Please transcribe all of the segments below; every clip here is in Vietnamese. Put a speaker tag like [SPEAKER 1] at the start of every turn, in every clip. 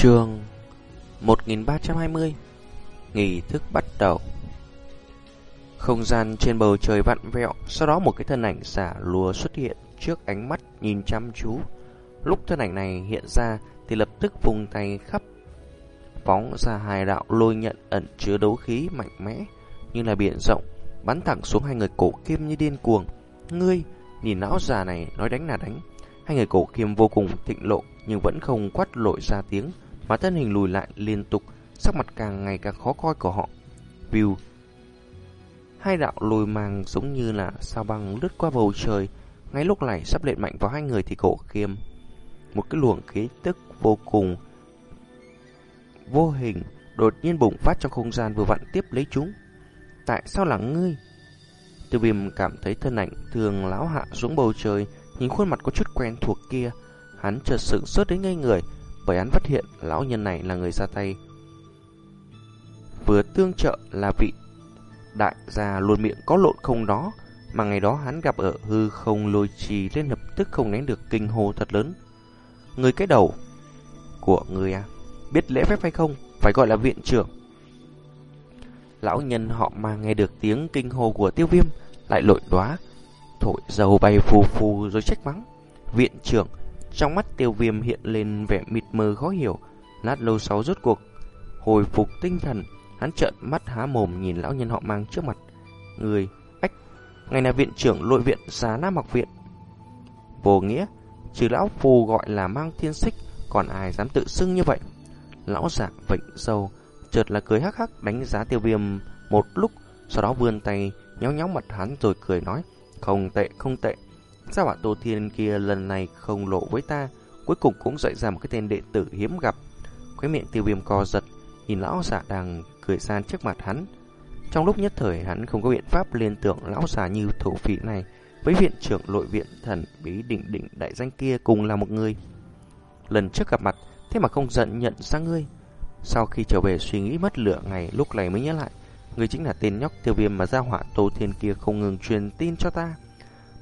[SPEAKER 1] Trường 1320 Nghỉ thức bắt đầu. Không gian trên bầu trời vặn vẹo, Sau đó một cái thân ảnh giả lùa xuất hiện Trước ánh mắt nhìn chăm chú. Lúc thân ảnh này hiện ra Thì lập tức vùng tay khắp, Phóng ra hai đạo lôi nhận ẩn chứa đấu khí mạnh mẽ, Như là biển rộng, Bắn thẳng xuống hai người cổ kim như điên cuồng. Ngươi, Nhìn lão già này nói đánh là đánh. Hai người cổ kim vô cùng thịnh lộ Nhưng vẫn không quát lội ra tiếng. Mà thân hình lùi lại liên tục Sắc mặt càng ngày càng khó coi của họ View Hai đạo lùi màng giống như là sao băng lướt qua bầu trời Ngay lúc này sắp lệnh mạnh vào hai người thì cổ khiêm. Một cái luồng khí tức vô cùng Vô hình Đột nhiên bùng phát trong không gian vừa vặn tiếp lấy chúng Tại sao là ngươi Tiêu viêm cảm thấy thân ảnh thường lão hạ xuống bầu trời, nhìn khuôn mặt có chút quen thuộc kia. Hắn chợt sự sốt đến ngây người, bởi hắn phát hiện lão nhân này là người ra tay. Vừa tương trợ là vị đại gia luôn miệng có lộn không đó, mà ngày đó hắn gặp ở hư không lôi trì lên lập tức không nén được kinh hô thật lớn. Người cái đầu của người à, biết lễ phép hay không, phải gọi là viện trưởng. Lão nhân họ mà nghe được tiếng kinh hô của tiêu viêm Lại lội đóa Thổi dầu bay phù phù rồi trách mắng Viện trưởng trong mắt tiêu viêm hiện lên vẻ mịt mờ khó hiểu. Lát lâu sau rốt cuộc Hồi phục tinh thần Hắn trợn mắt há mồm nhìn lão nhân họ mang trước mặt. Người Ách Ngày là viện trưởng lội viện giá Nam học viện. Vô nghĩa Trừ lão phù gọi là mang thiên xích Còn ai dám tự xưng như vậy? Lão giả vệnh sâu chợt là cười hắc hắc đánh giá tiêu viêm một lúc, sau đó vươn tay nhéo nhéo mặt hắn rồi cười nói, không tệ, không tệ. Sao bạn Tô Thiên kia lần này không lộ với ta, cuối cùng cũng dạy ra một cái tên đệ tử hiếm gặp. Khóe miệng tiêu viêm co giật, nhìn lão giả đang cười san trước mặt hắn. Trong lúc nhất thời hắn không có biện pháp liên tưởng lão già như thổ phỉ này với viện trưởng lội viện thần bí định định đại danh kia cùng là một người. Lần trước gặp mặt, thế mà không giận nhận ra ngươi. Sau khi trở về suy nghĩ mất lửa ngày lúc này mới nhớ lại Người chính là tên nhóc tiêu viêm mà gia họa Tô Thiên kia không ngừng truyền tin cho ta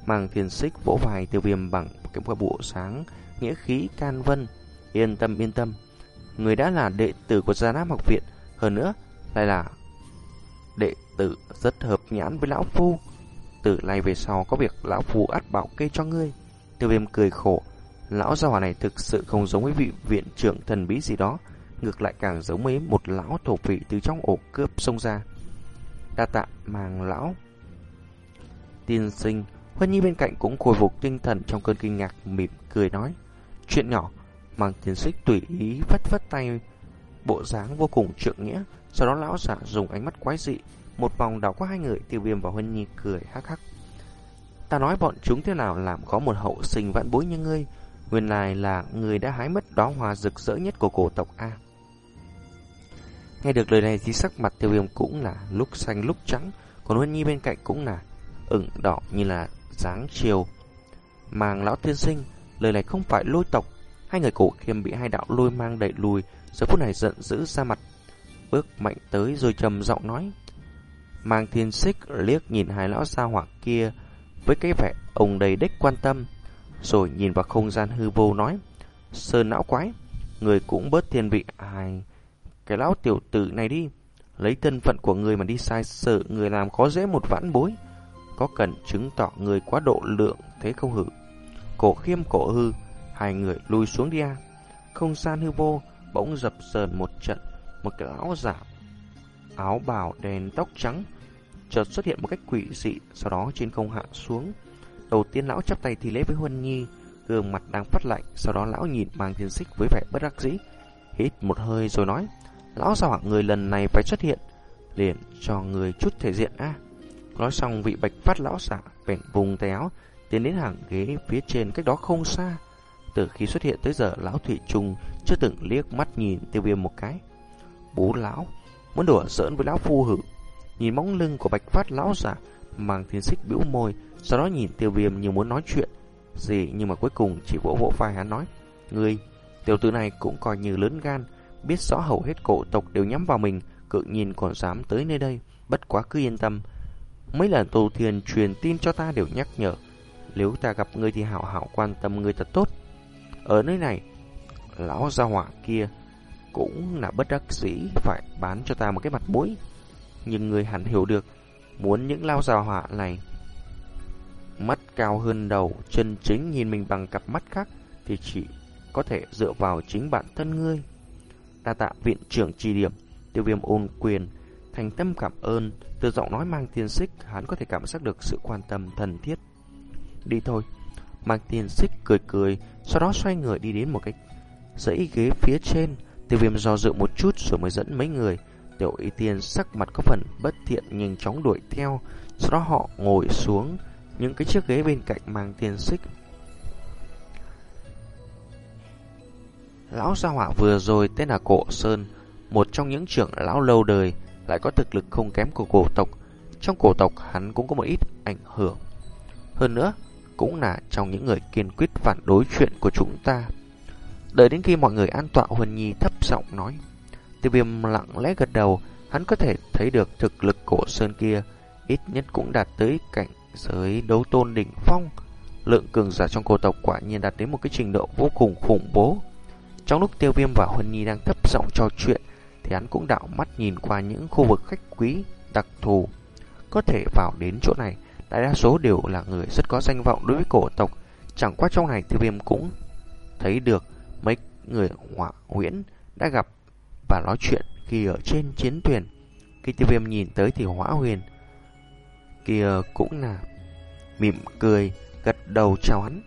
[SPEAKER 1] Mang thiên xích vỗ vai tiêu viêm bằng cái bộ sáng Nghĩa khí can vân. Yên tâm yên tâm. Người đã là đệ tử của Gia Nam học viện Hơn nữa lại là đệ tử rất hợp nhãn với lão phu. Từ nay về sau có việc lão phu ắt bảo kê cho ngươi. Tiêu viêm cười khổ. Lão gia hỏa này thực sự không giống với vị viện trưởng thần bí gì đó ngược lại càng giống với một lão thổ phỉ từ trong ổ cướp xông ra. Đa tạ màng lão. Tiên sinh, Huân Nhi bên cạnh cũng khôi phục tinh thần trong cơn kinh ngạc mỉm cười nói. Chuyện nhỏ, mang tiến xích tùy ý vất vất tay, bộ dáng vô cùng trượng nghĩa. Sau đó lão giả dùng ánh mắt quái dị, một vòng đảo qua hai người tiêu viêm và Huân Nhi cười hắc hắc. Ta nói bọn chúng thế nào làm có một hậu sinh vạn bối như ngươi, nguyên lai là người đã hái mất đóa hoa rực rỡ nhất của cổ tộc A. Nghe được lời này thì sắc mặt tiêu viêm cũng là lúc xanh lúc trắng, còn Huân Nhi bên cạnh cũng là ửng đỏ như là dáng chiều. Màng lão tiên sinh, lời này không phải lôi tộc, hai người cổ khiêm bị hai đạo lôi mang đẩy lùi, giờ phút này giận dữ ra mặt, bước mạnh tới rồi trầm giọng nói. Mang thiên xích liếc nhìn hai lão xa hỏa kia với cái vẻ ông đầy đích quan tâm, rồi nhìn vào không gian hư vô nói, sơn não quái, người cũng bớt thiên vị hai cái lão tiểu tử này đi Lấy thân phận của người mà đi sai sự Người làm có dễ một vãn bối có cần chứng tỏ người quá độ lượng Thế không hử? Cổ khiêm cổ hư, Hai người lùi xuống đi à Không gian hư vô Bỗng dập dờn một trận, Một cái áo giả, Áo bào đèn tóc trắng Chợt xuất hiện một cách quỷ dị, Sau đó trên không hạ xuống. Đầu tiên lão chắp tay thì lễ với Huân Nhi, Gương mặt đang phát lạnh, Sau đó lão nhìn mang thiên xích với vẻ bất đắc dĩ. Hít một hơi rồi nói, Lão sao hạng người lần này phải xuất hiện, Liền cho người chút thể diện a. Nói xong vị bạch phát lão giả Bèn vùng tay áo Tiến đến hàng ghế phía trên cách đó không xa. Từ khi xuất hiện tới giờ Lão Thủy Trung chưa từng liếc mắt nhìn tiêu viêm một cái. Bố lão Muốn đùa giỡn với lão phu hử? Nhìn móng lưng của bạch phát lão giả Mang thiên xích bĩu môi Sau đó nhìn tiêu viêm như muốn nói chuyện. Gì nhưng mà cuối cùng chỉ vỗ vỗ vai hắn nói Ngươi Tiểu tử này cũng coi như lớn gan biết rõ hầu hết cổ tộc đều nhắm vào mình, cự nhìn còn dám tới nơi đây, bất quá cứ yên tâm. Mấy lần Tô Thiên truyền tin cho ta đều nhắc nhở, nếu ta gặp ngươi thì hảo hảo quan tâm ngươi thật tốt. Ở nơi này, lão gia hỏa kia cũng là bất đắc dĩ phải bán cho ta một cái mặt mũi. Nhưng người hẳn hiểu được, muốn những lao già họa này mắt cao hơn đầu, chân chính nhìn mình bằng cặp mắt khác thì chỉ có thể dựa vào chính bản thân ngươi. Đa tạ viện trưởng trì điểm, tiêu viêm ôn quyền, thành tâm cảm ơn, từ giọng nói mang tiên xích, hắn có thể cảm giác được sự quan tâm thân thiết. Đi thôi, mang tiên xích cười cười, sau đó xoay người đi đến một cái dãy ghế phía trên, tiêu viêm do dự một chút rồi mới dẫn mấy người. Tiểu y tiên sắc mặt có phần bất thiện nhanh chóng đuổi theo, sau đó họ ngồi xuống những cái chiếc ghế bên cạnh mang tiên xích. Lão gia hỏa vừa rồi tên là Cổ Sơn, một trong những trưởng lão lâu đời, lại có thực lực không kém của cổ tộc. Trong cổ tộc hắn cũng có một ít ảnh hưởng. Hơn nữa, cũng là trong những người kiên quyết phản đối chuyện của chúng ta. Đợi đến khi mọi người an tọa Huân Nhi thấp giọng nói. Tiêu viêm lặng lẽ gật đầu, hắn có thể thấy được thực lực cổ sơn kia, ít nhất cũng đạt tới cảnh giới đấu tôn đỉnh phong. Lượng cường giả trong cổ tộc quả nhiên đạt đến một cái trình độ vô cùng khủng bố. Trong lúc Tiêu Viêm và Huân Nhi đang thấp giọng trò chuyện, thì hắn cũng đạo mắt nhìn qua những khu vực khách quý đặc thù. Có thể vào đến chỗ này, đại đa số đều là người rất có danh vọng đối với cổ tộc. Chẳng qua trong này Tiêu Viêm cũng thấy được mấy người họa huyễn đã gặp và nói chuyện khi ở trên chiến thuyền. Khi Tiêu Viêm nhìn tới thì hỏa huyền kia cũng là mỉm cười, gật đầu chào hắn.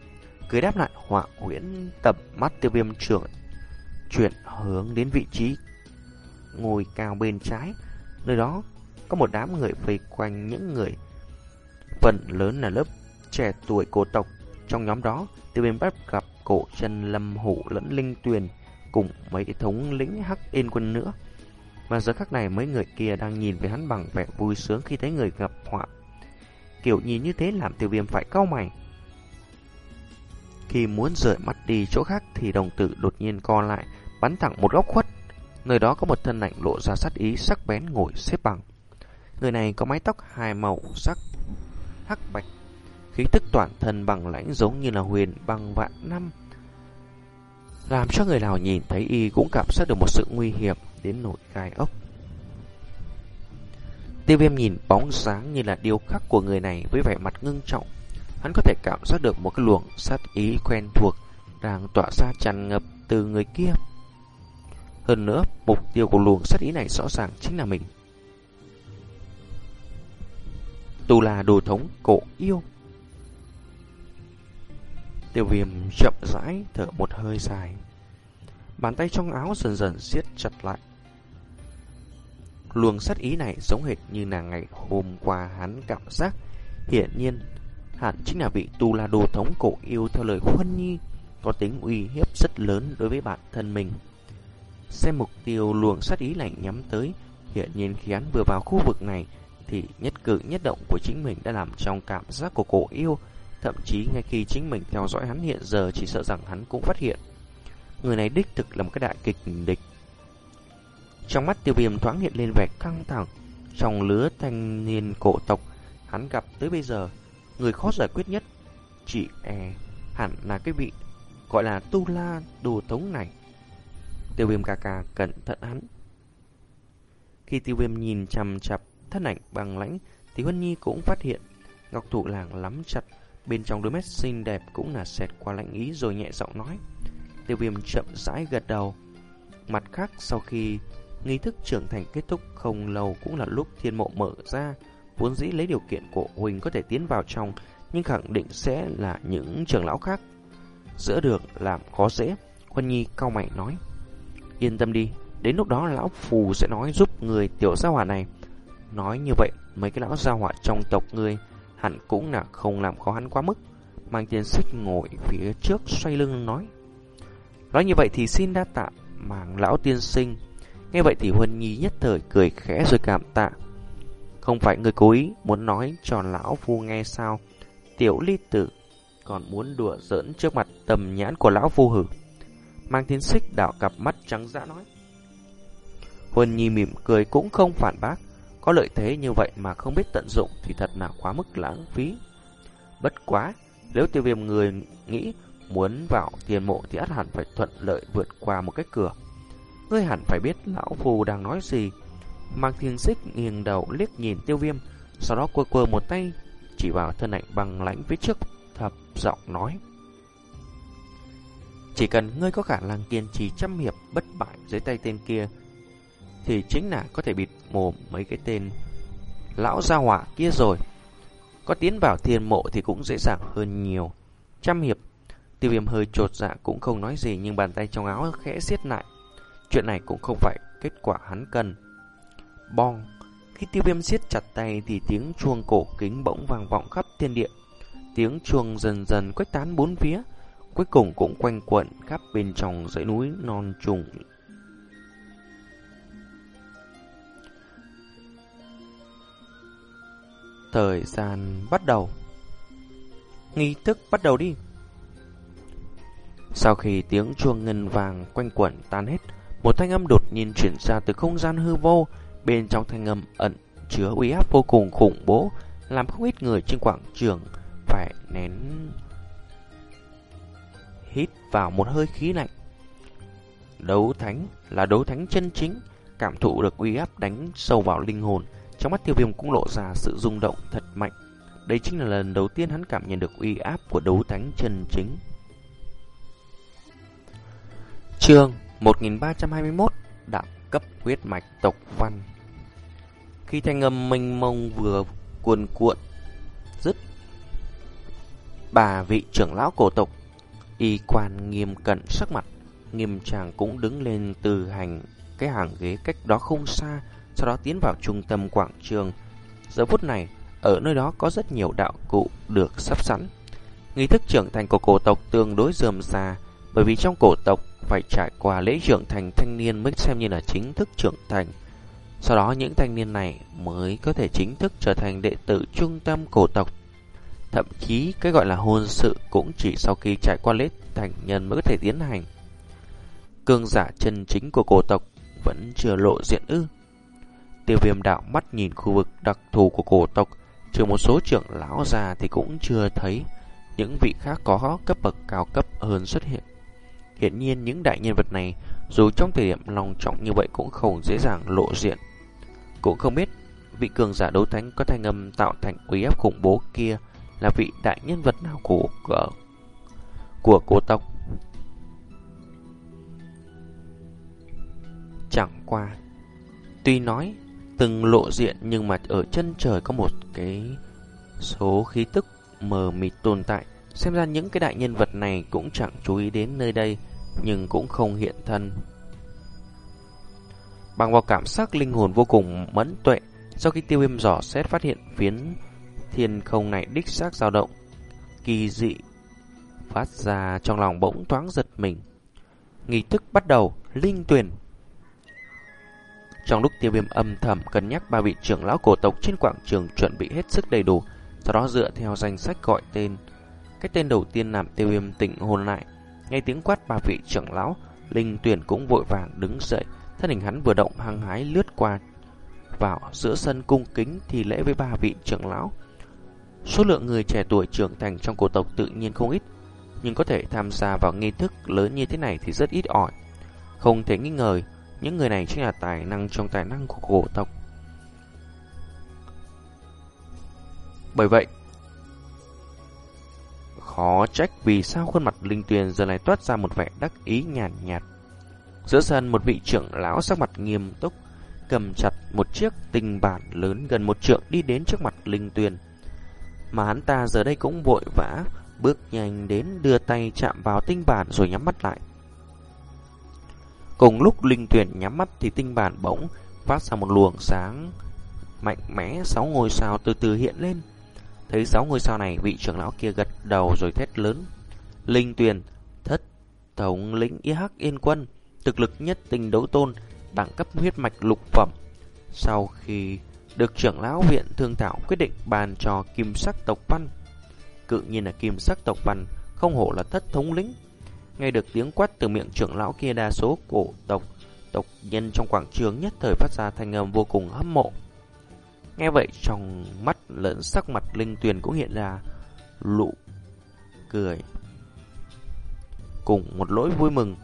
[SPEAKER 1] Cười đáp lại họa huyễn tập mắt tiêu viêm trưởng chuyển hướng đến vị trí ngồi cao bên trái. Nơi đó có một đám người vây quanh những người phần lớn là lớp trẻ tuổi cổ tộc. Trong nhóm đó, tiêu viêm bắt gặp cổ chân lâm hủ lẫn linh tuyền cùng mấy thống lĩnh hắc yên quân nữa. Mà giờ khắc này mấy người kia đang nhìn về hắn bằng vẻ vui sướng khi thấy người gặp họa Kiểu nhìn như thế làm tiêu viêm phải cau mày. Khi muốn rời mắt đi chỗ khác thì đồng tử đột nhiên co lại, bắn thẳng một góc khuất. Nơi đó có một thân ảnh lộ ra sát ý sắc bén ngồi xếp bằng. Người này có mái tóc hai màu sắc hắc bạch, khí tức toàn thân bằng lãnh giống như là huyền bằng vạn năm. Làm cho người nào nhìn thấy y cũng cảm giác được một sự nguy hiểm đến nổi gai ốc. Tiêu viêm nhìn bóng sáng như là điêu khắc của người này với vẻ mặt ngưng trọng. Hắn có thể cảm giác được một cái luồng sát ý quen thuộc đang tỏa ra tràn ngập từ người kia. Hơn nữa, mục tiêu của luồng sát ý này rõ ràng chính là mình. Tù là đồ thống cổ yêu. Tiêu viêm chậm rãi thở một hơi dài. Bàn tay trong áo dần dần siết chặt lại. Luồng sát ý này giống hệt như là ngày hôm qua hắn cảm giác. Hiển nhiên, hẳn chính là vị tu la đồ thống cổ yêu theo lời Huân Nhi, có tính uy hiếp rất lớn đối với bản thân mình. Xem mục tiêu luồng sát ý lạnh nhắm tới, hiện nhiên khi hắn vừa vào khu vực này, thì nhất cử nhất động của chính mình đã làm trong cảm giác của cổ yêu, thậm chí ngay khi chính mình theo dõi hắn hiện giờ chỉ sợ rằng hắn cũng phát hiện. Người này đích thực là một cái đại kịch địch trong mắt tiêu viêm thoáng hiện lên vẻ căng thẳng. Trong lứa thanh niên cổ tộc, hắn gặp tới bây giờ, người khó giải quyết nhất, chỉ e hẳn là cái vị gọi là tu la đồ tống này. Tiêu viêm ca ca cẩn thận hắn. Khi tiêu viêm nhìn chằm chặp thân ảnh bằng lãnh, thì Huân Nhi cũng phát hiện ngọc thủ làng lắm chặt, bên trong đôi mắt xinh đẹp cũng là xẹt qua lạnh ý rồi nhẹ giọng nói. Tiêu viêm chậm rãi gật đầu. Mặt khác sau khi Nghi thức trưởng thành kết thúc không lâu cũng là lúc thiên mộ mở ra. Vốn dĩ lấy điều kiện của Huỳnh có thể tiến vào trong, nhưng khẳng định sẽ là những trưởng lão khác. Giữa được làm khó dễ, Huân Nhi cao mày nói. Yên tâm đi, đến lúc đó lão phù sẽ nói giúp người tiểu gia hỏa này. Nói như vậy, mấy cái lão gia hỏa trong tộc người hẳn cũng là không làm khó hắn quá mức. Mang tiền xích ngồi phía trước xoay lưng nói. Nói như vậy thì xin đa tạ màng lão tiên sinh Nghe vậy thì Huân Nhi nhất thời cười khẽ rồi cảm tạ. Không phải người cố ý muốn nói cho lão phu nghe sao. Tiểu ly tử còn muốn đùa giỡn trước mặt tầm nhãn của lão phu hử. Mang thiên xích đảo cặp mắt trắng dã nói. Huân Nhi mỉm cười cũng không phản bác. Có lợi thế như vậy mà không biết tận dụng thì thật là quá mức lãng phí. Bất quá, nếu tiêu viêm người nghĩ muốn vào tiền mộ thì ắt hẳn phải thuận lợi vượt qua một cái cửa. Ngươi hẳn phải biết lão phù đang nói gì. Mang thiên xích nghiêng đầu liếc nhìn tiêu viêm, sau đó quơ quơ một tay, chỉ vào thân ảnh bằng lãnh phía trước, thập giọng nói. Chỉ cần ngươi có khả năng kiên trì trăm hiệp bất bại dưới tay tên kia, thì chính là có thể bịt mồm mấy cái tên lão gia hỏa kia rồi. Có tiến vào thiên mộ thì cũng dễ dàng hơn nhiều. Trăm hiệp, tiêu viêm hơi trột dạ cũng không nói gì nhưng bàn tay trong áo khẽ siết lại. Chuyện này cũng không phải kết quả hắn cần. Bong, khi tiêu viêm siết chặt tay thì tiếng chuông cổ kính bỗng vang vọng khắp thiên địa. Tiếng chuông dần dần quét tán bốn phía, cuối cùng cũng quanh quẩn khắp bên trong dãy núi non trùng. Thời gian bắt đầu. Nghi thức bắt đầu đi. Sau khi tiếng chuông ngân vàng quanh quẩn tan hết, một thanh âm đột nhiên chuyển ra từ không gian hư vô, bên trong thanh âm ẩn chứa uy áp vô cùng khủng bố, làm không ít người trên quảng trường phải nén vào một hơi khí lạnh. Đấu thánh là đấu thánh chân chính, cảm thụ được uy áp đánh sâu vào linh hồn, trong mắt tiêu viêm cũng lộ ra sự rung động thật mạnh. Đây chính là lần đầu tiên hắn cảm nhận được uy áp của đấu thánh chân chính. Chương 1321 Đạo cấp huyết mạch tộc văn Khi thanh âm mênh mông vừa cuồn cuộn dứt Bà vị trưởng lão cổ tộc Y quan nghiêm cận sắc mặt, Nghiêm chàng cũng đứng lên từ hành Cái hàng ghế cách đó không xa, Sau đó tiến vào trung tâm quảng trường Giờ phút này, Ở nơi đó có rất nhiều đạo cụ được sắp sẵn Nghi thức trưởng thành của cổ tộc tương đối dườm già Bởi vì trong cổ tộc phải trải qua lễ trưởng thành thanh niên mới xem như là chính thức trưởng thành. Sau đó những thanh niên này mới có thể chính thức trở thành đệ tử trung tâm cổ tộc. Thậm chí cái gọi là hôn sự cũng chỉ sau khi trải qua lễ thành nhân mới có thể tiến hành. Cương giả chân chính của cổ tộc vẫn chưa lộ diện ư. Tiêu viêm đạo mắt nhìn khu vực đặc thù của cổ tộc, trừ một số trưởng lão già thì cũng chưa thấy những vị khác có cấp bậc cao cấp hơn xuất hiện. Hiện nhiên những đại nhân vật này dù trong thời điểm lòng trọng như vậy cũng không dễ dàng lộ diện. Cũng không biết vị cường giả đấu thánh có thanh âm tạo thành uy áp khủng bố kia là vị đại nhân vật nào của ờ, của, của cổ tộc. Chẳng qua, tuy nói từng lộ diện nhưng mà ở chân trời có một cái số khí tức mờ mịt tồn tại. Xem ra những cái đại nhân vật này cũng chẳng chú ý đến nơi đây nhưng cũng không hiện thân. Bằng vào cảm giác linh hồn vô cùng mẫn tuệ, sau khi tiêu viêm dò xét phát hiện phiến thiên không này đích xác dao động, kỳ dị phát ra trong lòng bỗng thoáng giật mình. Nghi thức bắt đầu, linh tuyển. Trong lúc tiêu viêm âm thầm cân nhắc ba vị trưởng lão cổ tộc trên quảng trường chuẩn bị hết sức đầy đủ, sau đó dựa theo danh sách gọi tên. Cái tên đầu tiên làm tiêu viêm tỉnh hồn lại, Nghe tiếng quát ba vị trưởng lão, Linh Tuyển cũng vội vàng đứng dậy, thân hình hắn vừa động hăng hái lướt qua vào giữa sân cung kính thì lễ với ba vị trưởng lão. Số lượng người trẻ tuổi trưởng thành trong cổ tộc tự nhiên không ít, nhưng có thể tham gia vào nghi thức lớn như thế này thì rất ít ỏi. Không thể nghi ngờ, những người này chính là tài năng trong tài năng của cổ tộc. Bởi vậy, Khó trách vì sao khuôn mặt Linh Tuyền giờ này toát ra một vẻ đắc ý nhàn nhạt, nhạt. Giữa sân một vị trưởng lão sắc mặt nghiêm túc, cầm chặt một chiếc tinh bản lớn gần một trượng đi đến trước mặt Linh Tuyền. Mà hắn ta giờ đây cũng vội vã, bước nhanh đến đưa tay chạm vào tinh bản rồi nhắm mắt lại. Cùng lúc Linh tuyển nhắm mắt thì tinh bản bỗng phát ra một luồng sáng mạnh mẽ sáu ngôi sao từ từ hiện lên. Thấy sáu ngôi sao này, vị trưởng lão kia gật đầu rồi thét lớn. Linh tuyển thất, thống lĩnh y hắc yên quân, thực lực nhất tình đấu tôn, đẳng cấp huyết mạch lục phẩm. Sau khi được trưởng lão viện thương thảo quyết định bàn cho kim sắc tộc văn. Cự nhiên là kim sắc tộc văn, không hổ là thất thống lĩnh. Nghe được tiếng quát từ miệng trưởng lão kia đa số cổ tộc, tộc nhân trong quảng trường nhất thời phát ra thanh âm vô cùng hâm mộ. Nghe vậy trong mắt lẫn sắc mặt Linh Tuyền cũng hiện ra lụ cười. Cùng một lỗi vui mừng.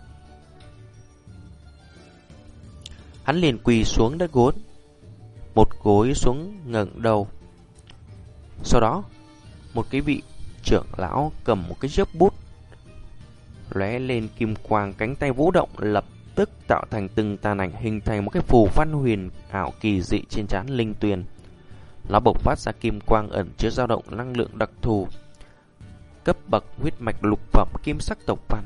[SPEAKER 1] Hắn liền quỳ xuống đất gối, một gối xuống ngẩng đầu. Sau đó, một cái vị trưởng lão cầm một cái chiếc bút lóe lên kim quang cánh tay vũ động lập tức tạo thành từng tàn ảnh hình thành một cái phù văn huyền ảo kỳ dị trên trán linh tuyền. Nó bộc phát ra kim quang ẩn chứa dao động năng lượng đặc thù. Cấp bậc huyết mạch lục phẩm kim sắc tộc văn.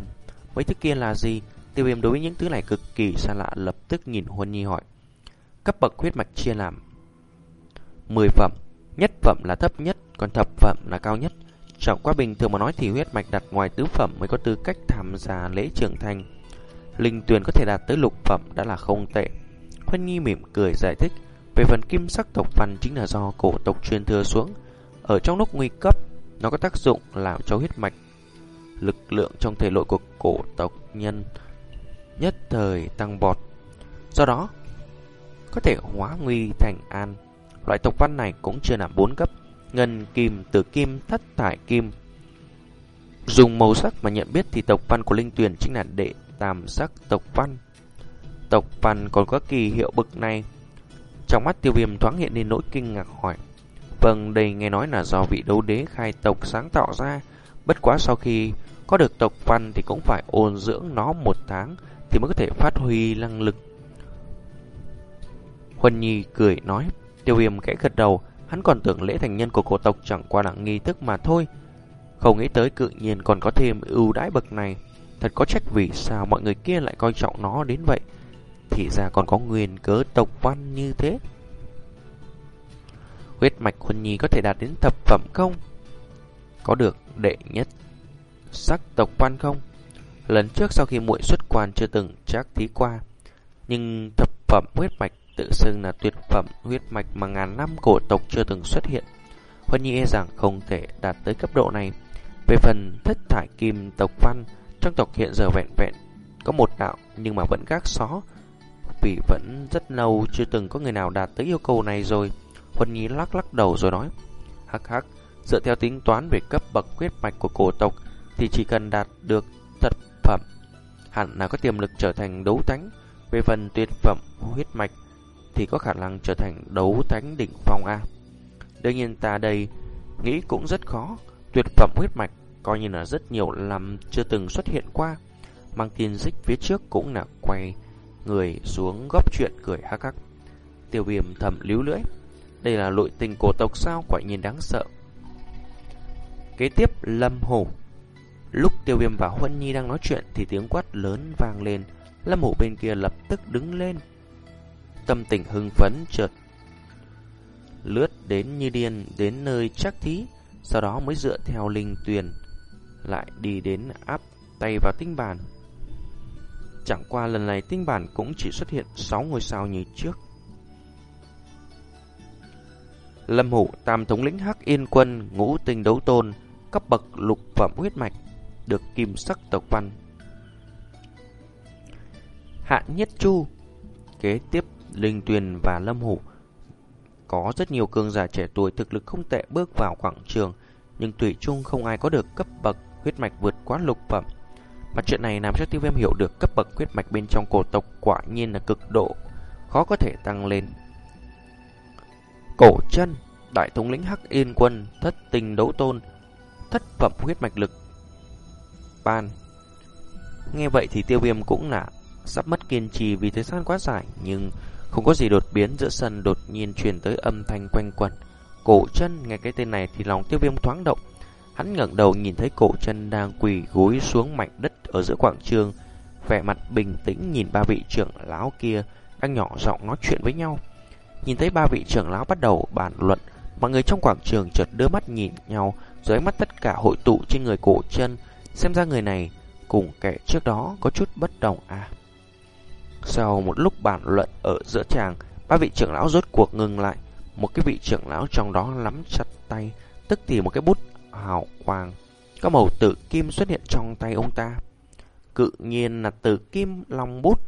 [SPEAKER 1] Mấy thứ kia là gì? Tiêu viêm đối với những thứ này cực kỳ xa lạ lập tức nhìn Huân Nhi hỏi. Cấp bậc huyết mạch chia làm 10 phẩm, nhất phẩm là thấp nhất, còn thập phẩm là cao nhất. trong qua bình thường mà nói thì huyết mạch đặt ngoài tứ phẩm mới có tư cách tham gia lễ trưởng thành. Linh tuyền có thể đạt tới lục phẩm đã là không tệ. Huân Nhi mỉm cười giải thích, về phần kim sắc tộc văn chính là do cổ tộc truyền thừa xuống. Ở trong lúc nguy cấp, nó có tác dụng làm cho huyết mạch lực lượng trong thể nội của cổ tộc nhân nhất thời tăng bọt. Do đó, có thể hóa nguy thành an. Loại tộc văn này cũng chưa làm bốn cấp, ngân kim, tử kim, thất thải kim. Dùng màu sắc mà nhận biết thì tộc văn của linh tuyền chính là đệ tam sắc tộc văn. Tộc văn còn có kỳ hiệu bực này. Trong mắt tiêu viêm thoáng hiện lên nỗi kinh ngạc hỏi. Vâng, đây nghe nói là do vị đấu đế khai tộc sáng tạo ra. Bất quá sau khi có được tộc văn thì cũng phải ôn dưỡng nó một tháng thì mới có thể phát huy năng lực. Huân Nhi cười nói, tiêu viêm kẽ gật đầu, hắn còn tưởng lễ thành nhân của cổ tộc chẳng qua là nghi thức mà thôi. Không nghĩ tới cự nhiên còn có thêm ưu đãi bậc này. Thật có trách vì sao mọi người kia lại coi trọng nó đến vậy. Thì ra còn có nguyên cớ tộc văn như thế. Huyết mạch Huân Nhi có thể đạt đến thập phẩm không? Có được đệ nhất sắc tộc văn không? Lần trước sau khi muội xuất quan chưa từng chắc thí qua, nhưng thập phẩm huyết mạch tự xưng là tuyệt phẩm huyết mạch mà ngàn năm cổ tộc chưa từng xuất hiện. Huân Nhi e rằng không thể đạt tới cấp độ này. Về phần thất thải kim tộc văn, trong tộc hiện giờ vẹn vẹn có một đạo nhưng mà vẫn gác xó. Vì vẫn rất lâu chưa từng có người nào đạt tới yêu cầu này rồi. Huân Nhi lắc lắc đầu rồi nói. Hắc hắc, dựa theo tính toán về cấp bậc huyết mạch của cổ tộc thì chỉ cần đạt được thật phẩm hẳn là có tiềm lực trở thành đấu thánh. Về phần tuyệt phẩm huyết mạch thì có khả năng trở thành đấu thánh đỉnh phong A. Đương nhiên ta đây nghĩ cũng rất khó. Tuyệt phẩm huyết mạch coi như là rất nhiều năm chưa từng xuất hiện qua. Mang tin dích phía trước cũng là quay người xuống góp chuyện cười hắc hắc. Tiêu viêm thầm líu lưỡi. Đây là nội tình cổ tộc sao quả nhiên đáng sợ. Kế tiếp, Lâm Hổ Lúc tiêu viêm và Huân Nhi đang nói chuyện thì tiếng quát lớn vang lên. Lâm Hổ bên kia lập tức đứng lên. Tâm tình hưng phấn chợt lướt đến như điên đến nơi chắc thí, sau đó mới dựa theo linh tuyền lại đi đến áp tay vào tinh bản. Chẳng qua lần này tinh bản cũng chỉ xuất hiện 6 ngôi sao như trước. Lâm Hủ, tam thống lĩnh Hắc Yên Quân, ngũ tinh đấu tôn, cấp bậc lục phẩm huyết mạch, được kim sắc tộc văn. Hạ Nhất Chu, kế tiếp Linh Tuyền và Lâm Hủ có rất nhiều cường giả trẻ tuổi thực lực không tệ bước vào quảng trường, nhưng tùy chung không ai có được cấp bậc huyết mạch vượt quá lục phẩm. Mà chuyện này làm cho tiêu viêm hiểu được cấp bậc huyết mạch bên trong cổ tộc quả nhiên là cực độ, khó có thể tăng lên. Cổ chân, đại thống lĩnh Hắc Yên Quân, thất tình đấu tôn, thất phẩm huyết mạch lực. Ban Nghe vậy thì tiêu viêm cũng là sắp mất kiên trì vì thời gian quá dài, nhưng không có gì đột biến giữa sân đột nhiên truyền tới âm thanh quanh quẩn. Cổ chân nghe cái tên này thì lòng tiêu viêm thoáng động. Hắn ngẩng đầu nhìn thấy cổ chân đang quỳ gối xuống mảnh đất ở giữa quảng trường, vẻ mặt bình tĩnh nhìn ba vị trưởng lão kia đang nhỏ giọng nói chuyện với nhau. Nhìn thấy ba vị trưởng lão bắt đầu bàn luận, mọi người trong quảng trường chợt đưa mắt nhìn nhau, rồi ánh mắt tất cả hội tụ trên người cổ chân, xem ra người này cùng kẻ trước đó có chút bất đồng à. Sau một lúc bàn luận ở giữa tràng, ba vị trưởng lão rốt cuộc ngừng lại. Một cái vị trưởng lão trong đó nắm chặt tay, tức thì một cái bút hào quang có màu tử kim xuất hiện trong tay ông ta. Cự nhiên là tử kim long bút,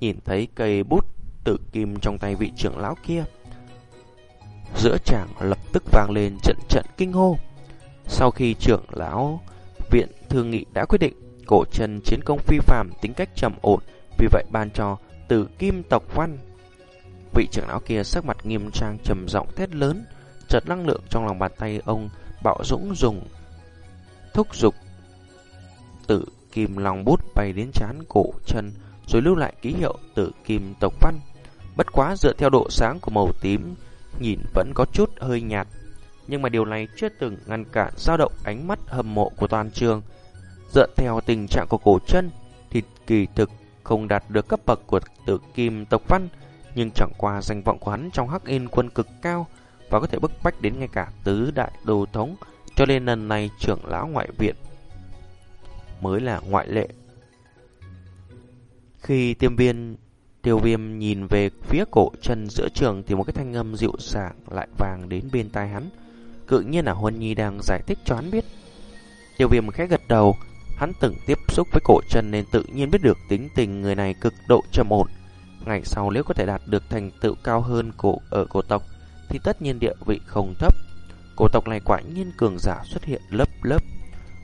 [SPEAKER 1] nhìn thấy cây bút tử kim trong tay vị trưởng lão kia. Giữa tràng lập tức vang lên trận trận kinh hô. Sau khi trưởng lão viện thương nghị đã quyết định cổ chân chiến công phi phàm tính cách trầm ổn vì vậy ban cho tử kim tộc văn Vị trưởng lão kia sắc mặt nghiêm trang trầm giọng thét lớn, chợt năng lượng trong lòng bàn tay ông bạo dũng dùng thúc dục tử kim lòng bút bay đến chán cổ chân rồi lưu lại ký hiệu tử kim tộc văn. Bất quá dựa theo độ sáng của màu tím, nhìn vẫn có chút hơi nhạt. Nhưng mà điều này chưa từng ngăn cản dao động ánh mắt hâm mộ của toàn trường. Dựa theo tình trạng của cổ chân, thì kỳ thực không đạt được cấp bậc của tự kim tộc văn, nhưng chẳng qua danh vọng của hắn trong hắc in quân cực cao và có thể bức bách đến ngay cả tứ đại đô thống, cho nên lần này trưởng lão ngoại viện mới là ngoại lệ. Khi tiêm viên tiêu viêm nhìn về phía cổ chân giữa trường thì một cái thanh âm dịu dàng lại vàng đến bên tai hắn. Cự nhiên là Huân Nhi đang giải thích cho hắn biết. Tiêu viêm khẽ gật đầu, hắn từng tiếp xúc với cổ chân nên tự nhiên biết được tính tình người này cực độ trầm ổn. Ngày sau nếu có thể đạt được thành tựu cao hơn cổ ở cổ tộc thì tất nhiên địa vị không thấp. Cổ tộc này quả nhiên cường giả xuất hiện lớp lớp.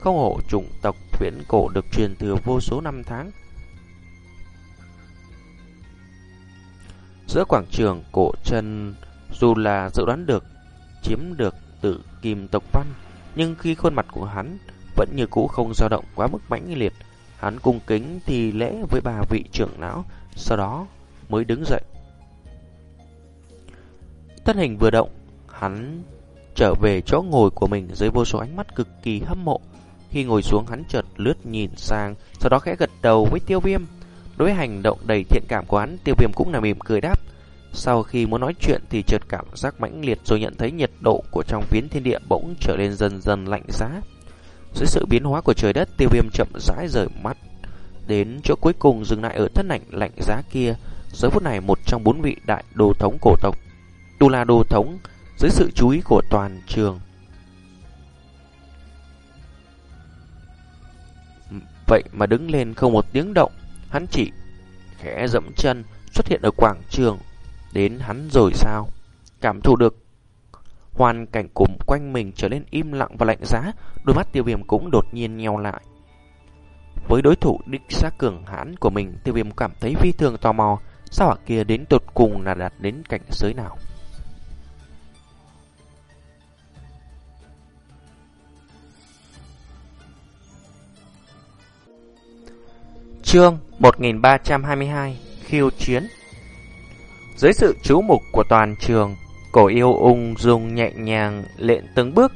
[SPEAKER 1] Không hổ chủng tộc viễn cổ được truyền từ vô số năm tháng. Giữa quảng trường, cổ chân dù là dự đoán được chiếm được tự kim tộc văn, nhưng khi khuôn mặt của hắn vẫn như cũ không dao động quá mức mãnh liệt, hắn cung kính thì lễ với bà vị trưởng lão, sau đó mới đứng dậy. Thân hình vừa động, hắn trở về chỗ ngồi của mình dưới vô số ánh mắt cực kỳ hâm mộ. Khi ngồi xuống hắn chợt lướt nhìn sang, sau đó khẽ gật đầu với tiêu viêm. Đối hành động đầy thiện cảm của hắn, tiêu viêm cũng là mỉm cười đáp. Sau khi muốn nói chuyện thì chợt cảm giác mãnh liệt rồi nhận thấy nhiệt độ của trong phiến thiên địa bỗng trở nên dần dần lạnh giá. Dưới sự biến hóa của trời đất, tiêu viêm chậm rãi rời mắt. Đến chỗ cuối cùng dừng lại ở thân ảnh lạnh giá kia. Giờ phút này một trong bốn vị đại đồ thống cổ tộc. Tu La Đồ Thống dưới sự chú ý của toàn trường. Vậy mà đứng lên không một tiếng động, hắn chỉ khẽ dẫm chân xuất hiện ở quảng trường. Đến hắn rồi sao? Cảm thụ được hoàn cảnh cùng quanh mình trở nên im lặng và lạnh giá, đôi mắt tiêu viêm cũng đột nhiên nheo lại. Với đối thủ đích xác cường hãn của mình, tiêu viêm cảm thấy phi thường tò mò, sao hỏa kia đến tột cùng là đạt đến cảnh giới nào. Chương 1322 Khiêu chiến Dưới sự chú mục của toàn trường, cổ yêu ung dung nhẹ nhàng lện từng bước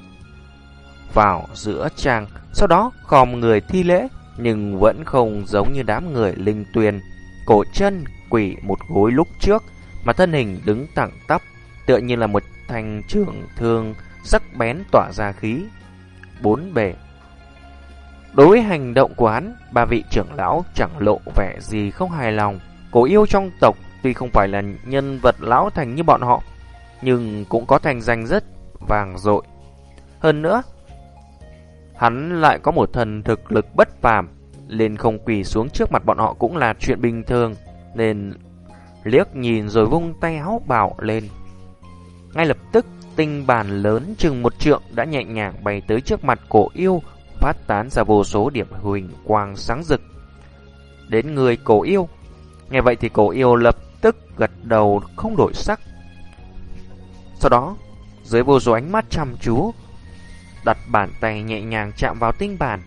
[SPEAKER 1] vào giữa trang, sau đó khom người thi lễ, nhưng vẫn không giống như đám người linh tuyền. Cổ chân quỷ một gối lúc trước, mà thân hình đứng thẳng tắp, tựa như là một thanh trường thương sắc bén tỏa ra khí. Bốn bề Đối với hành động của hắn, ba vị trưởng lão chẳng lộ vẻ gì không hài lòng. Cổ yêu trong tộc tuy không phải là nhân vật lão thành như bọn họ, nhưng cũng có thành danh rất vàng dội. Hơn nữa, hắn lại có một thần thực lực bất phàm, nên không quỳ xuống trước mặt bọn họ cũng là chuyện bình thường, nên liếc nhìn rồi vung tay háo bảo lên. Ngay lập tức, tinh bàn lớn chừng một trượng đã nhẹ nhàng bay tới trước mặt cổ yêu, phát tán ra vô số điểm huỳnh quang sáng rực. Đến người cổ yêu. Nghe vậy thì cổ yêu lập tức gật đầu không đổi sắc. Sau đó, dưới vô số ánh mắt chăm chú, đặt bàn tay nhẹ nhàng chạm vào tinh bàn.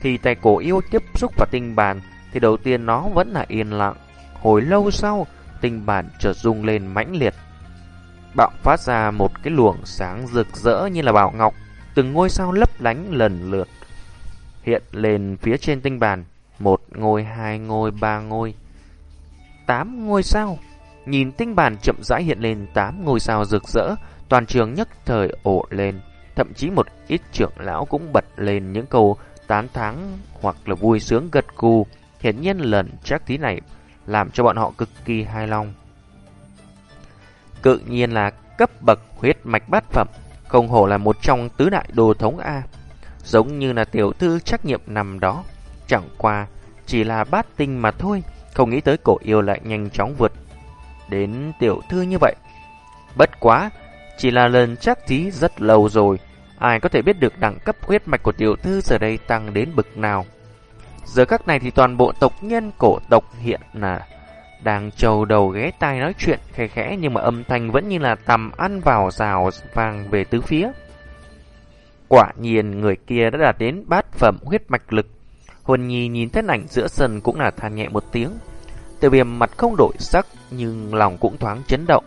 [SPEAKER 1] khi tay cổ yêu tiếp xúc vào tinh bàn, thì đầu tiên nó vẫn là yên lặng. Hồi lâu sau, tinh bàn chợt rung lên mãnh liệt. Bạo phát ra một cái luồng sáng rực rỡ như là bảo ngọc, từng ngôi sao lấp lánh lần lượt hiện lên phía trên tinh bàn. Một ngôi, hai ngôi, ba ngôi, tám ngôi sao. Nhìn tinh bàn chậm rãi hiện lên tám ngôi sao rực rỡ, toàn trường nhất thời ổ lên. Thậm chí một ít trưởng lão cũng bật lên những câu tán thắng hoặc là vui sướng gật cù. Hiển nhiên lần chắc tí này làm cho bọn họ cực kỳ hài lòng. Cự nhiên là cấp bậc huyết mạch bát phẩm, không hổ là một trong tứ đại đồ thống A giống như là tiểu thư trách nhiệm nằm đó. Chẳng qua, chỉ là bát tinh mà thôi, không nghĩ tới cổ yêu lại nhanh chóng vượt đến tiểu thư như vậy. Bất quá, chỉ là lần chắc thí rất lâu rồi, ai có thể biết được đẳng cấp huyết mạch của tiểu thư giờ đây tăng đến bực nào. Giờ các này thì toàn bộ tộc nhân cổ tộc hiện là đang trầu đầu ghé tai nói chuyện khẽ khẽ nhưng mà âm thanh vẫn như là tầm ăn vào rào vàng về tứ phía. Quả nhiên người kia đã đạt đến bát phẩm huyết mạch lực. Huân Nhi nhìn thân ảnh giữa sân cũng là than nhẹ một tiếng. Tiêu viêm mặt không đổi sắc nhưng lòng cũng thoáng chấn động.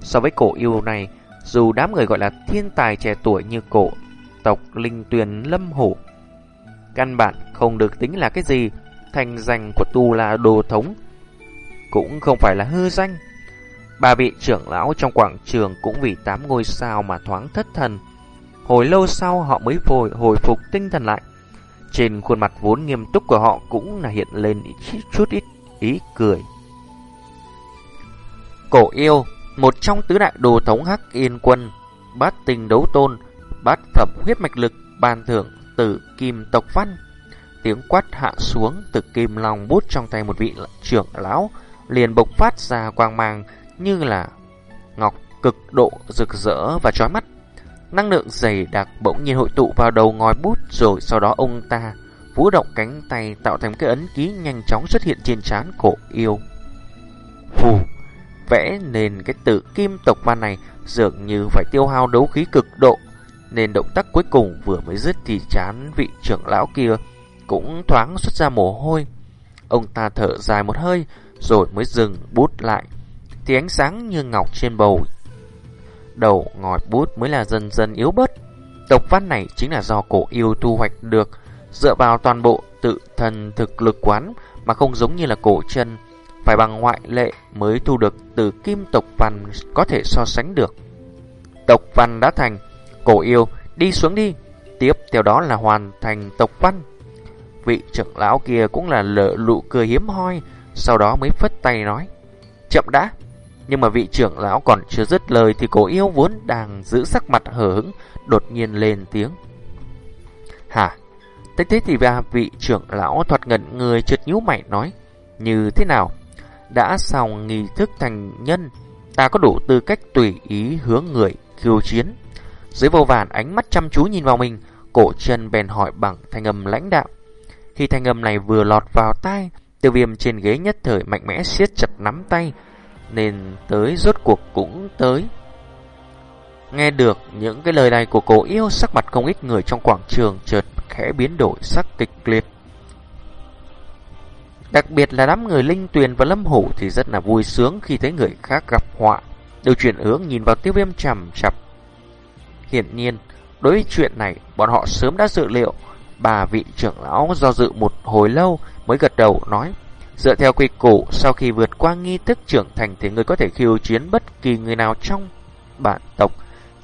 [SPEAKER 1] So với cổ yêu này, dù đám người gọi là thiên tài trẻ tuổi như cổ tộc linh tuyền lâm hổ, căn bản không được tính là cái gì, thành danh của tu là đồ thống, cũng không phải là hư danh. Ba vị trưởng lão trong quảng trường cũng vì tám ngôi sao mà thoáng thất thần. Hồi lâu sau họ mới vội hồi phục tinh thần lại. Trên khuôn mặt vốn nghiêm túc của họ cũng là hiện lên chút ít ý cười. Cổ yêu, một trong tứ đại đồ thống hắc yên quân, bát tình đấu tôn, bát phẩm huyết mạch lực, ban thưởng tử kim tộc văn. Tiếng quát hạ xuống từ kim long bút trong tay một vị trưởng lão, liền bộc phát ra quang mang như là ngọc cực độ rực rỡ và chói mắt. Năng lượng dày đặc bỗng nhiên hội tụ vào đầu ngòi bút rồi sau đó ông ta vũ động cánh tay tạo thành cái ấn ký nhanh chóng xuất hiện trên trán cổ yêu. Phù, vẽ nên cái tự kim tộc văn này dường như phải tiêu hao đấu khí cực độ, nên động tác cuối cùng vừa mới dứt thì chán vị trưởng lão kia cũng thoáng xuất ra mồ hôi. Ông ta thở dài một hơi rồi mới dừng bút lại. Thì ánh sáng như ngọc trên bầu đầu ngòi bút mới là dần dần yếu bớt. Độc văn này chính là do cổ yêu thu hoạch được dựa vào toàn bộ tự thần thực lực quán mà không giống như là cổ chân phải bằng ngoại lệ mới thu được từ kim tộc văn có thể so sánh được. Tộc văn đã thành, cổ yêu đi xuống đi, tiếp theo đó là hoàn thành tộc văn. Vị trưởng lão kia cũng là lợ lụ cười hiếm hoi, sau đó mới phất tay nói, chậm đã. Nhưng mà vị trưởng lão còn chưa dứt lời thì cổ yêu vốn đang giữ sắc mặt hờ hững, đột nhiên lên tiếng. Hả? Thế thế thì ba vị trưởng lão thoạt ngẩn người chợt nhíu mày nói, như thế nào? Đã xong nghi thức thành nhân, ta có đủ tư cách tùy ý hướng người khiêu chiến. Dưới vô vàn ánh mắt chăm chú nhìn vào mình, cổ chân bèn hỏi bằng thanh âm lãnh đạo. Khi thanh âm này vừa lọt vào tai, tiêu viêm trên ghế nhất thời mạnh mẽ siết chặt nắm tay, nên tới rốt cuộc cũng tới. Nghe được những cái lời này của cổ yêu sắc mặt không ít người trong quảng trường chợt khẽ biến đổi sắc kịch liệt. Đặc biệt là đám người linh tuyền và lâm hổ thì rất là vui sướng khi thấy người khác gặp họa, đều chuyển hướng nhìn vào tiêu viêm chằm chặp. Hiển nhiên, đối với chuyện này, bọn họ sớm đã dự liệu, bà vị trưởng lão do dự một hồi lâu mới gật đầu nói, dựa theo quy củ, sau khi vượt qua nghi thức trưởng thành thì người có thể khiêu chiến bất kỳ người nào trong bản tộc,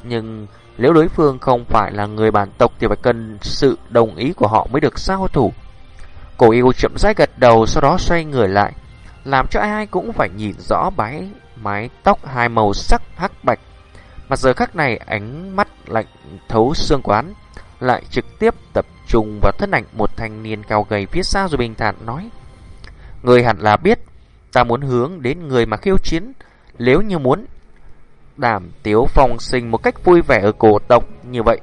[SPEAKER 1] nhưng nếu đối phương không phải là người bản tộc thì phải cần sự đồng ý của họ mới được sao thủ. Cổ yêu chậm rãi gật đầu sau đó xoay người lại, làm cho ai ai cũng phải nhìn rõ bái mái tóc hai màu sắc hắc bạch. Mà giờ khắc này ánh mắt lạnh thấu xương quán lại trực tiếp tập trung vào thân ảnh một thanh niên cao gầy phía sau rồi bình thản nói: "Người hẳn là biết, ta muốn hướng đến người mà khiêu chiến, nếu như muốn đảm tiếu phong sinh một cách vui vẻ ở cổ tộc như vậy,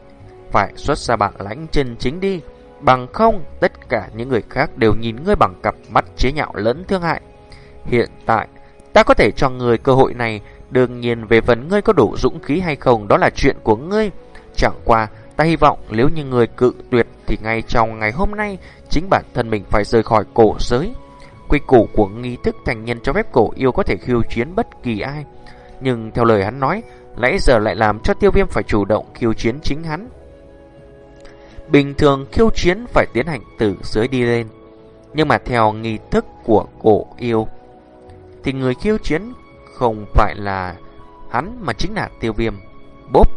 [SPEAKER 1] phải xuất ra bản lãnh chân chính đi, bằng không tất cả những người khác đều nhìn ngươi bằng cặp mắt chế nhạo lẫn thương hại. Hiện tại, ta có thể cho người cơ hội này, đương nhiên về phần ngươi có đủ dũng khí hay không đó là chuyện của ngươi. Chẳng qua, ta hy vọng nếu như người cự tuyệt thì ngay trong ngày hôm nay, chính bản thân mình phải rời khỏi cổ giới. Quy củ của nghi thức thành nhân cho phép cổ yêu có thể khiêu chiến bất kỳ ai. Nhưng theo lời hắn nói, lẽ giờ lại làm cho tiêu viêm phải chủ động khiêu chiến chính hắn. Bình thường khiêu chiến phải tiến hành từ dưới đi lên. Nhưng mà theo nghi thức của cổ yêu, thì người khiêu chiến không phải là hắn mà chính là tiêu viêm. Bốp,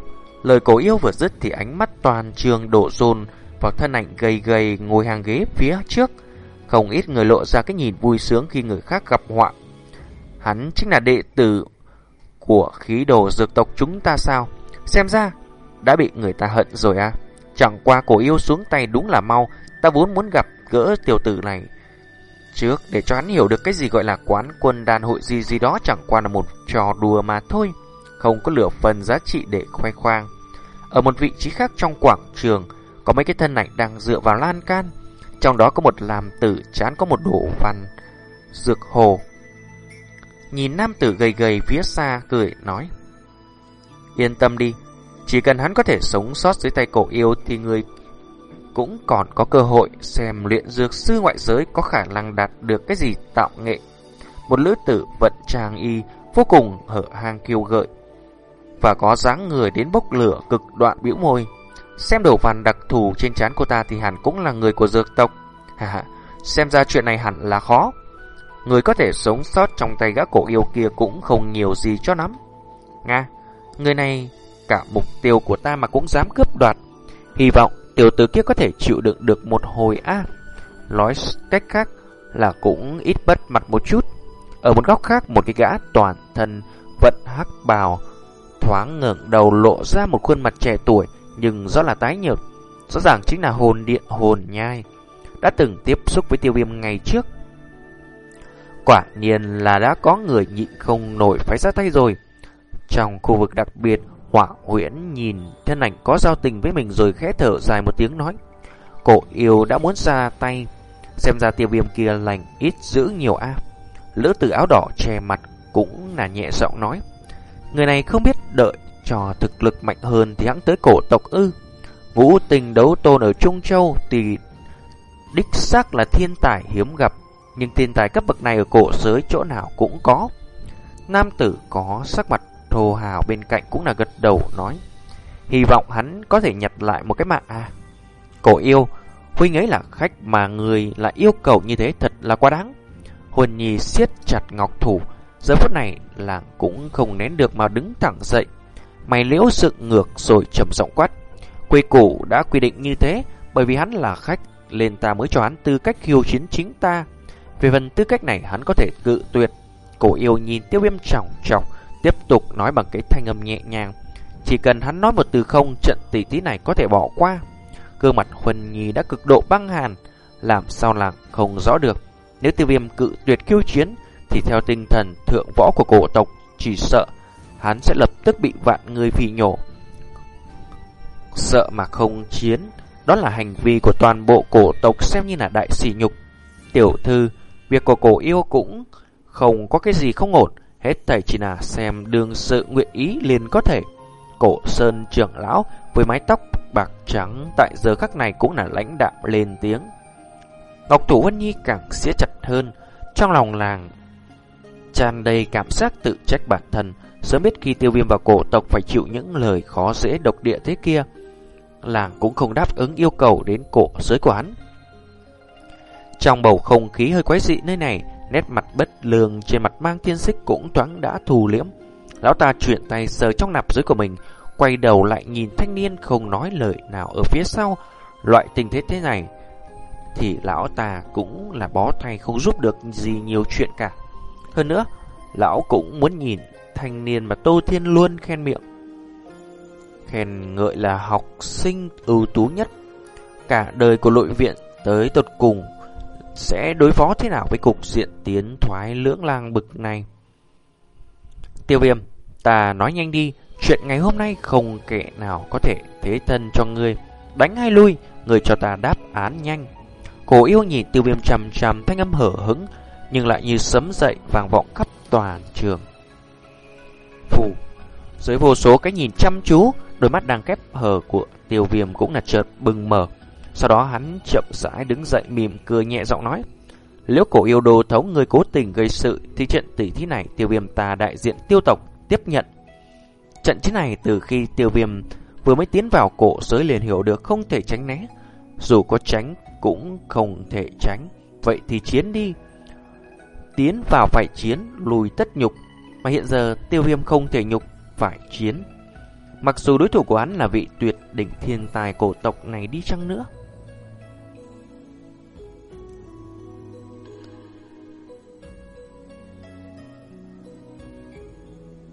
[SPEAKER 1] lời cổ yêu vừa dứt thì ánh mắt toàn trường đổ dồn vào thân ảnh gầy gầy ngồi hàng ghế phía trước. Không ít người lộ ra cái nhìn vui sướng khi người khác gặp họa. Hắn chính là đệ tử của khí đồ dược tộc chúng ta sao? Xem ra, đã bị người ta hận rồi à? Chẳng qua cổ yêu xuống tay đúng là mau, ta vốn muốn gặp gỡ tiểu tử này. Trước, để cho hắn hiểu được cái gì gọi là quán quân đàn hội gì gì đó chẳng qua là một trò đùa mà thôi. Không có lửa phần giá trị để khoe khoang. Ở một vị trí khác trong quảng trường, có mấy cái thân ảnh đang dựa vào lan can. Trong đó có một làm tử chán có một đổ văn dược hồ nhìn nam tử gầy gầy phía xa cười nói. Yên tâm đi, chỉ cần hắn có thể sống sót dưới tay cổ yêu thì người cũng còn có cơ hội xem luyện dược sư ngoại giới có khả năng đạt được cái gì tạo nghệ. Một lữ tử vận trang y vô cùng hở hang kiêu gợi và có dáng người đến bốc lửa cực đoạn bĩu môi. Xem đầu vằn đặc thù trên trán cô ta thì hẳn cũng là người của dược tộc. Hà hà, xem ra chuyện này hẳn là khó. Người có thể sống sót trong tay gã cổ yêu kia cũng không nhiều gì cho lắm. Nga, người này cả mục tiêu của ta mà cũng dám cướp đoạt. Hy vọng tiểu tử kia có thể chịu đựng được một hồi a. nói cách khác là cũng ít bất mặt một chút. Ở một góc khác, một cái gã toàn thân vận hắc bào thoáng ngẩng đầu lộ ra một khuôn mặt trẻ tuổi nhưng rõ là tái nhợt. Rõ ràng chính là hồn điện hồn nhai đã từng tiếp xúc với tiêu viêm ngày trước. Quả nhiên là đã có người nhịn không nổi phải ra tay rồi. Trong khu vực đặc biệt, hỏa huyễn nhìn thân ảnh có giao tình với mình rồi khẽ thở dài một tiếng nói. Cổ yêu đã muốn ra tay, xem ra tiêu viêm kia lành ít giữ nhiều a. Lữ tử áo đỏ che mặt cũng là nhẹ giọng nói. Người này không biết đợi cho thực lực mạnh hơn thì hãng tới cổ tộc ư. Vũ tình đấu tôn ở Trung Châu thì đích xác là thiên tài hiếm gặp, nhưng thiên tài cấp bậc này ở cổ giới chỗ nào cũng có. Nam tử có sắc mặt thô hào bên cạnh cũng là gật đầu nói. Hy vọng hắn có thể nhặt lại một cái mạng à. Cổ yêu, huynh ấy là khách mà người lại yêu cầu như thế thật là quá đáng. Huân Nhi siết chặt ngọc thủ, giờ phút này là cũng không nén được mà đứng thẳng dậy. Mày liễu sự ngược rồi trầm giọng quát. Quy củ đã quy định như thế, bởi vì hắn là khách, nên ta mới cho hắn tư cách khiêu chiến chính ta. Về phần tư cách này hắn có thể cự tuyệt. Cổ yêu nhìn tiêu viêm trọng trọng, tiếp tục nói bằng cái thanh âm nhẹ nhàng. Chỉ cần hắn nói một từ không, trận tỷ tí này có thể bỏ qua. Gương mặt Huân Nhi đã cực độ băng hàn, làm sao là không rõ được. Nếu tiêu viêm cự tuyệt khiêu chiến, thì theo tinh thần thượng võ của cổ tộc, chỉ sợ hắn sẽ lập tức bị vạn người phỉ nhổ. Sợ mà không chiến, đó là hành vi của toàn bộ cổ tộc xem như là đại sỉ nhục. Tiểu thư, việc của cổ yêu cũng không có cái gì không ổn, hết thầy chỉ là xem đường sự nguyện ý liền có thể. Cổ sơn trưởng lão với mái tóc bạc trắng tại giờ khắc này cũng là lãnh đạm lên tiếng. Ngọc Thủ Vân Nhi càng siết chặt hơn, trong lòng làng tràn đầy cảm giác tự trách bản thân, sớm biết khi tiêu viêm và cổ tộc phải chịu những lời khó dễ độc địa thế kia. Làng cũng không đáp ứng yêu cầu đến cổ giới của hắn. Trong bầu không khí hơi quái dị nơi này, nét mặt bất lường trên mặt mang thiên xích cũng thoáng đã thù liễm. Lão ta chuyển tay sờ trong nạp dưới của mình, quay đầu lại nhìn thanh niên không nói lời nào ở phía sau. Loại tình thế thế này, thì lão ta cũng là bó tay không giúp được gì nhiều chuyện cả. Hơn nữa, lão cũng muốn nhìn thanh niên mà Tô Thiên luôn khen miệng. Khen ngợi là học sinh ưu tú nhất. Cả đời của nội viện tới tột cùng sẽ đối phó thế nào với cục diện tiến thoái lưỡng lang bực này. Tiêu viêm, ta nói nhanh đi, chuyện ngày hôm nay không kẻ nào có thể thế thân cho ngươi. Đánh hay lui, người cho ta đáp án nhanh. Cổ yêu nhìn tiêu viêm chằm chằm thanh âm hở hứng, nhưng lại như sấm dậy vang vọng khắp toàn trường. Phù, dưới vô số cái nhìn chăm chú, đôi mắt đang kép hờ của tiêu viêm cũng là chợt bừng mở. Sau đó hắn chậm rãi đứng dậy mỉm cười nhẹ giọng nói. Nếu cổ yêu đồ thấu người cố tình gây sự thì trận tỷ thí này tiêu viêm ta đại diện tiêu tộc tiếp nhận. Trận chiến này từ khi tiêu viêm vừa mới tiến vào cổ giới liền hiểu được không thể tránh né. Dù có tránh cũng không thể tránh. Vậy thì chiến đi. Tiến vào phải chiến, lùi tất nhục. Mà hiện giờ tiêu viêm không thể nhục, phải chiến. Mặc dù đối thủ của hắn là vị tuyệt đỉnh thiên tài cổ tộc này đi chăng nữa.